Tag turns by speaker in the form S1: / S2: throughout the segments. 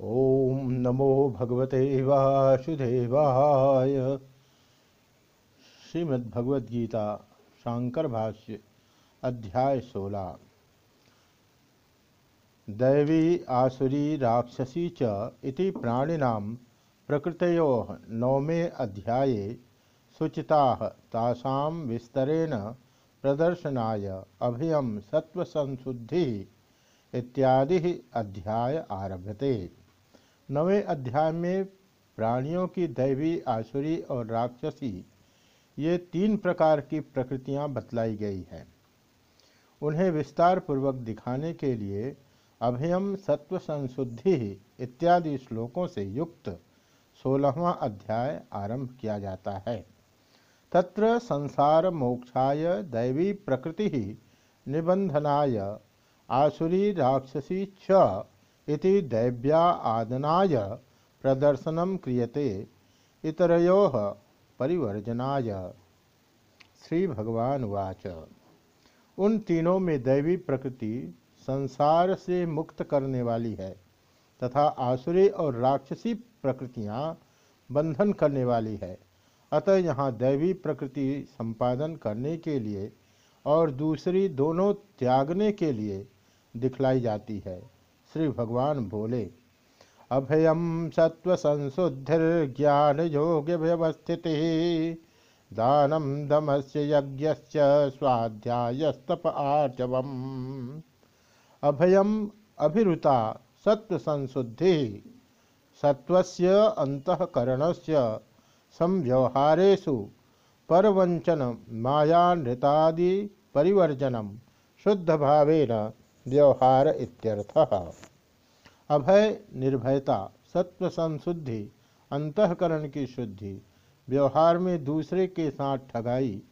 S1: ओम नमो भगवते वासुदेवाय। श्रीमद्भगवद्गीता शांकर भाष्य, अध्याय सोलह। दैवी आसुरी राक्षसी च इति प्राणिनां प्रकृतयो नवमे अध्याये सूचिताः तासां विस्तरेण प्रदर्शनाय अभयम सत्वसंशुद्धि इत्यादि अध्याय आरभते। नवे अध्याय में प्राणियों की दैवी आसुरी और राक्षसी, ये तीन प्रकार की प्रकृतियाँ बतलाई गई हैं। उन्हें विस्तार पूर्वक दिखाने के लिए अभयम सत्व संशुद्धि इत्यादि श्लोकों से युक्त सोलहवां अध्याय आरंभ किया जाता है। तत्र संसार मोक्षाय दैवी प्रकृति निबंधनाय आसुरी राक्षसी च इति दैव्या आदनाय प्रदर्शनम क्रियते। इतरयो परिवर्जनाय। श्री भगवान वाच उन तीनों में दैवी प्रकृति संसार से मुक्त करने वाली है तथा आसुरी और राक्षसी प्रकृतियाँ बंधन करने वाली है। अतः यहाँ दैवी प्रकृति संपादन करने के लिए और दूसरी दोनों त्यागने के लिए दिखलाई जाती है। श्री भगवान बोले अभयम सत्व संशुद्धिर्ज्ञान योग व्यवस्थित दानम दमस्य यज्ञ स्वाध्यायस्तप आर्जवम। अभयम अभिरुता सत्व संशुद्धि सत्वस्य अंतकरणस्य संव्यवहारेषु परवंचन माया नृतादि परिवर्जनम शुद्ध भावेन व्यवहार इत्यर्थः। अभय, निर्भयता सत्व संशुद्धि अंतकरण की शुद्धि, व्यवहार में दूसरे के साथ ठगाई,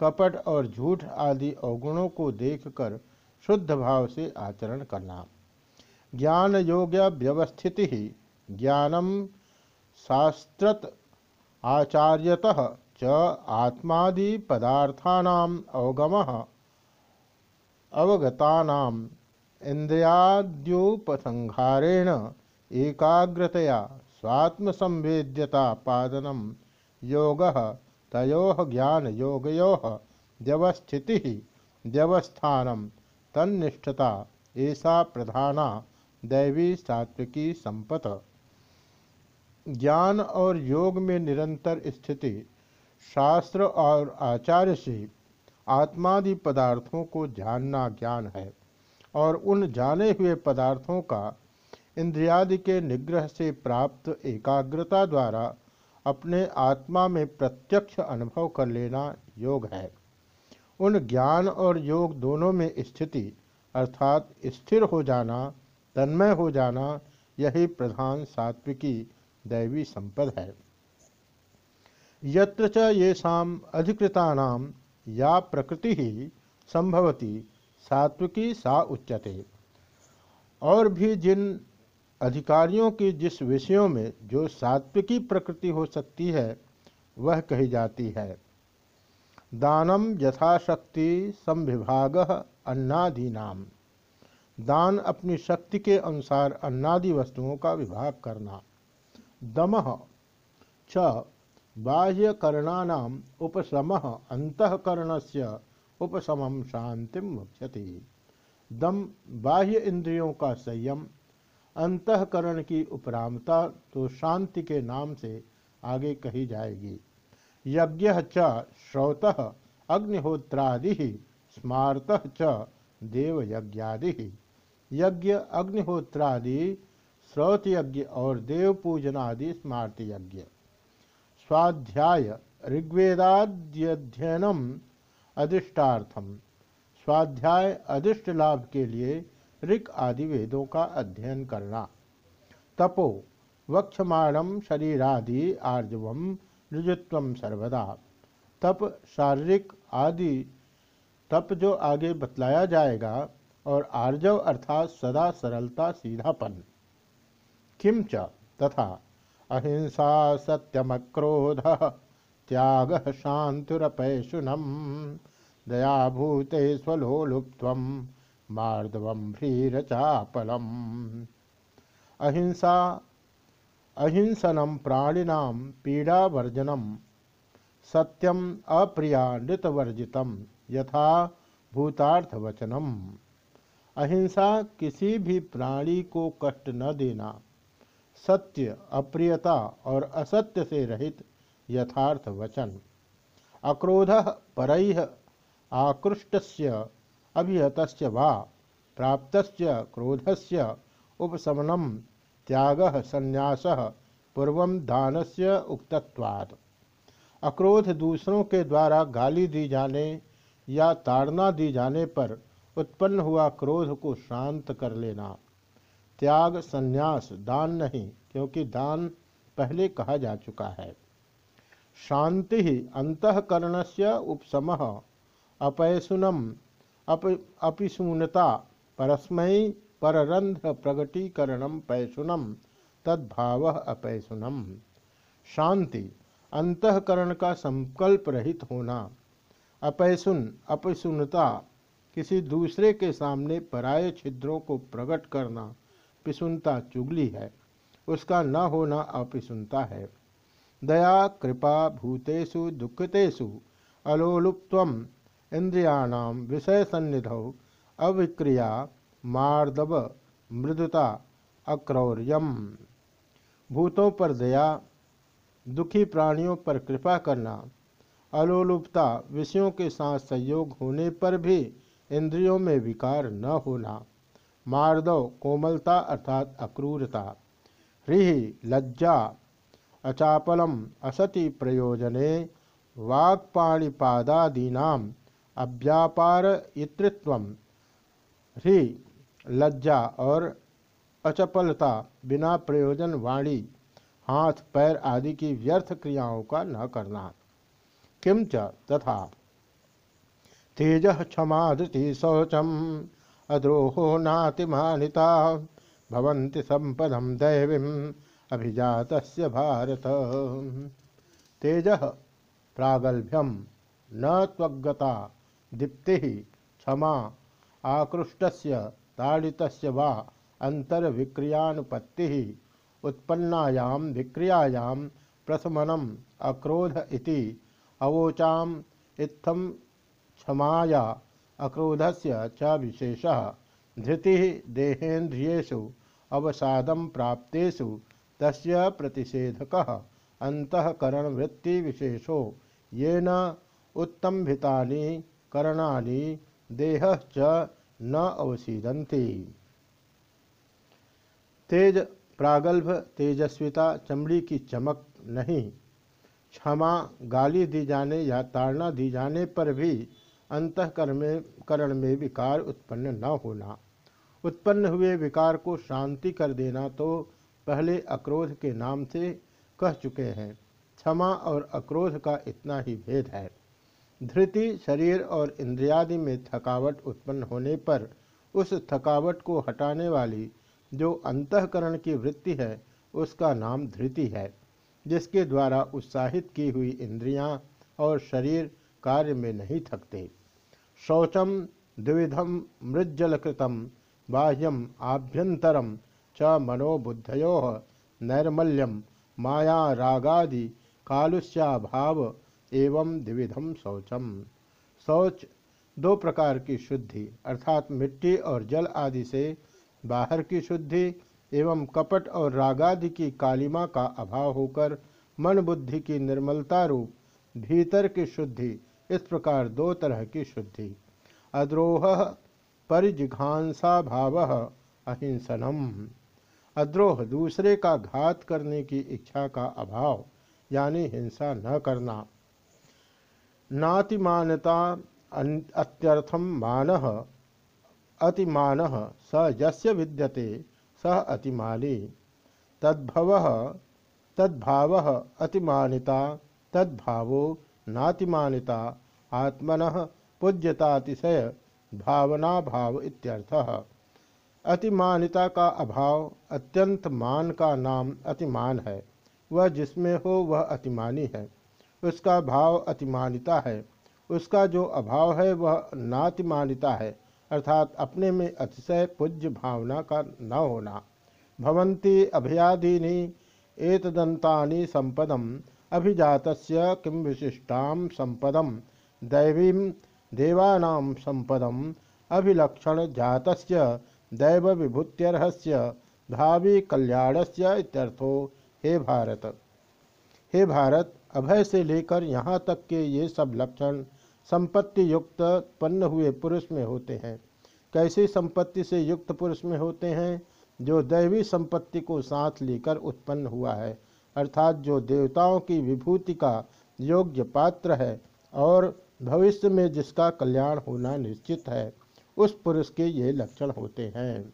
S1: कपट और झूठ आदि अवगुणों को देखकर शुद्ध भाव से आचरण करना। ज्ञान योग्य व्यवस्थिति ही ज्ञानम शास्त्रत आचार्यतः च आत्मादि पदार्थानाम अवगम, अवगतानाम इंद्रियाद्योपसंहारेण एकाग्रतया स्वात्मसंवेद्यता पादनम योग तयो ज्ञान योगयो व्यवस्थिति व्यवस्थान तन्निष्ठता ऐसा प्रधाना दैवी सात्विकी संपत। ज्ञान और योग में निरंतर स्थिति शास्त्र और आचार्य से आत्मादि पदार्थों को जानना ज्ञान है। और उन जाने हुए पदार्थों का इंद्रियादि के निग्रह से प्राप्त एकाग्रता द्वारा अपने आत्मा में प्रत्यक्ष अनुभव कर लेना योग है। उन ज्ञान और योग दोनों में स्थिति, अर्थात स्थिर हो जाना, तन्मय हो जाना, यही प्रधान सात्विकी दैवी संपद है। यत्र च येषाम अधिकृतानाम या प्रकृति ही संभवती सात्विकी सा उच्चते और भी जिन अधिकारियों की जिस विषयों में जो सात्विकी प्रकृति हो सकती है, वह कही जाती है। दानम यथाशक्ति संविभाग अन्नादीनाम। दान अपनी शक्ति के अनुसार अन्नादि वस्तुओं का विभाग करना। दम। च बाह्यकरणानाम उपशम अंतकरण से उपशमम शांतिम मुख्यति दम बाह्य इंद्रियों का संयम, अंतकरण की उपरामता तो शांति के नाम से आगे कही जाएगी। यज्ञ च श्रौत, अग्निहोत्रादि स्मारत च यज्ञ, अग्निहोत्रादि श्रौत यज्ञ और देव पूजनादि स्मार्त यज्ञ स्वाध्याय ऋग्वेदाद्यध्ययनम अधिष्टार्थम स्वाध्याय अधिष्ट लाभ के लिए ऋक आदि वेदों का अध्ययन करना। तपो, वक्षमाणम शरीरादि आर्जवम ऋजुत्व सर्वदा। तप शारीरिक आदि, तप जो आगे बतलाया जाएगा और आर्जव अर्थात सदा सरलता सीधापन। किम च? तथा, अहिंसा सत्यमक्रोध। त्याग शांतिरपैशुनम दयाभूते स्वलोलुप्व मार्दव ह्रीरचापलम अहिंसा अहिंसनम प्राणिनाम पीड़ावर्जनम सत्यम अप्रिया नृतवर्जितम यथा भूतार्थवचनम। अहिंसा किसी भी प्राणी को कष्ट न देना, सत्य, अप्रियता और असत्य से रहित यथार्थ वचन अक्रोध पर आकृष्ट अभिहत वा प्राप्त क्रोध से उपशमनम त्याग संन्यास पूर्व दान से उक्तवाद अक्रोध दूसरों के द्वारा गाली दी जाने या ताड़ना दी जाने पर उत्पन्न हुआ क्रोध को शांत कर लेना। त्याग संन्यास दान नहीं, क्योंकि दान पहले कहा जा चुका है। शांति अंतकरण से उपशम। अपैसुनम अप, अपिशूनता परस्मय पररंध्र प्रगटीकरण पैसुनम तद्भाव अपैसुनम शांति, अंतकरण का संकल्प रहित होना। अपैसुन अपसुनता किसी दूसरे के सामने पराये छिद्रों को प्रकट करना पिसुनता चुगली है। उसका न होना अपिसुनता है। दया कृपा भूतेषु, दुखतेषु अलोलुप्व इंद्रियाणाम विषय सन्निधौ अविक्रिया, मार्दव, मृदुता, अक्रौर्यम। भूतों पर दया, दुखी प्राणियों पर कृपा करना, अलोलुपता विषयों के साथ संयोग होने पर भी इंद्रियों में विकार न होना, मार्दव कोमलता अर्थात अक्रूरता, ह्रीहि लज्जा अचापलम असति प्रयोजने वाक्पाणिपादादीना अव्यापार ह्री लज्जा और अचपलता बिना प्रयोजन वाणी हाथ पैर आदि की व्यर्थ क्रियाओं का न करना। किंच तथा? तेज क्षमा धृति शौचम, अद्रोहो नातिमानिता, भवन्ति संपदम दैवीम अभिजात भारत। तेज प्रागल्भ्यम न त्वगता दीप्ति क्षमा आकृष्ट ताड़ित वा अंतर्विक्रियानुपत्ति उत्पन्नायां विक्रियायां प्रशमनम अक्रोध इति, अवोचाम इत्थम क्षमाया, अक्रोधस्य च विशेष, धृति देहेन्द्रियु अवसादम प्राप्तेषु तस्य प्रतिषेधक। अंतकरण वृत्ति विशेषो येन उत्तंभितानि करणानि देह च न अवसीदन्ति। तेज प्रागल्भ, तेजस्विता, चमड़ी की चमक नहीं। क्षमा गाली दी जाने या ताड़ना दी जाने पर भी अंतकरण में करण में विकार उत्पन्न न होना। उत्पन्न हुए विकार को शांति कर देना तो पहले अक्रोध के नाम से कह चुके हैं। क्षमा और अक्रोध का इतना ही भेद है। धृति, शरीर और इंद्रियादि में थकावट उत्पन्न होने पर उस थकावट को हटाने वाली जो अंतकरण की वृत्ति है, उसका नाम धृति है, जिसके द्वारा उत्साहित की हुई इंद्रियाँ और शरीर कार्य में नहीं थकते। शौचम, द्विविधम, मृज्जलकृतम, बाह्यम, आभ्यंतरम च मनोबुद्धयो नैर्मल्यम माया रागादि कालुष्याभाव एवं द्विविधम शौचम। शौच दो प्रकार की शुद्धि, अर्थात मिट्टी और जल आदि से बाहर की शुद्धि, एवं कपट और रागादि की कालिमा का अभाव होकर मन बुद्धि की निर्मलता रूप भीतर की शुद्धि, इस प्रकार दो तरह की शुद्धि। अद्रोह, परिजिघांसा भाव, अहिंसनम। अद्रोह दूसरे का घात करने की इच्छा का अभाव, यानी हिंसा न करना। नातिमानता अत्यर्थम मान, अतिमान स यस्य विद्यते, स अतिमानी। तद्भव, तद्भाव अतिमानिता, तद्भावो नातिमानिता, आत्मन पूज्यतातिशय भावना भाव इत्यर्थः। अतिमानिता का अभाव अत्यंत मान का नाम अतिमान है। वह जिसमें हो वह अतिमानी है। उसका भाव अतिमानिता है। उसका जो अभाव है वह नातिमानिता है। अर्थात अपने में अतिशय पूज्य भावना का न होना। भवन्ति अभयादीनि एतदन्तानि संपदम अभिजातस्य किं विशिष्टा संपदम दैवीं देवानां संपदम अभिलक्षण जातस्य दैव विभूत्यर्हस्य भावी कल्याणस्य इत्यर्थो, हे भारत। हे भारत, अभय से लेकर यहाँ तक के ये सब लक्षण संपत्ति युक्त उत्पन्न हुए पुरुष में होते हैं। कैसी संपत्ति से युक्त पुरुष में होते हैं? जो दैवी संपत्ति को साथ लेकर उत्पन्न हुआ है, अर्थात जो देवताओं की विभूति का योग्य पात्र है और भविष्य में जिसका कल्याण होना निश्चित है। उस पुरुष के ये लक्षण होते हैं।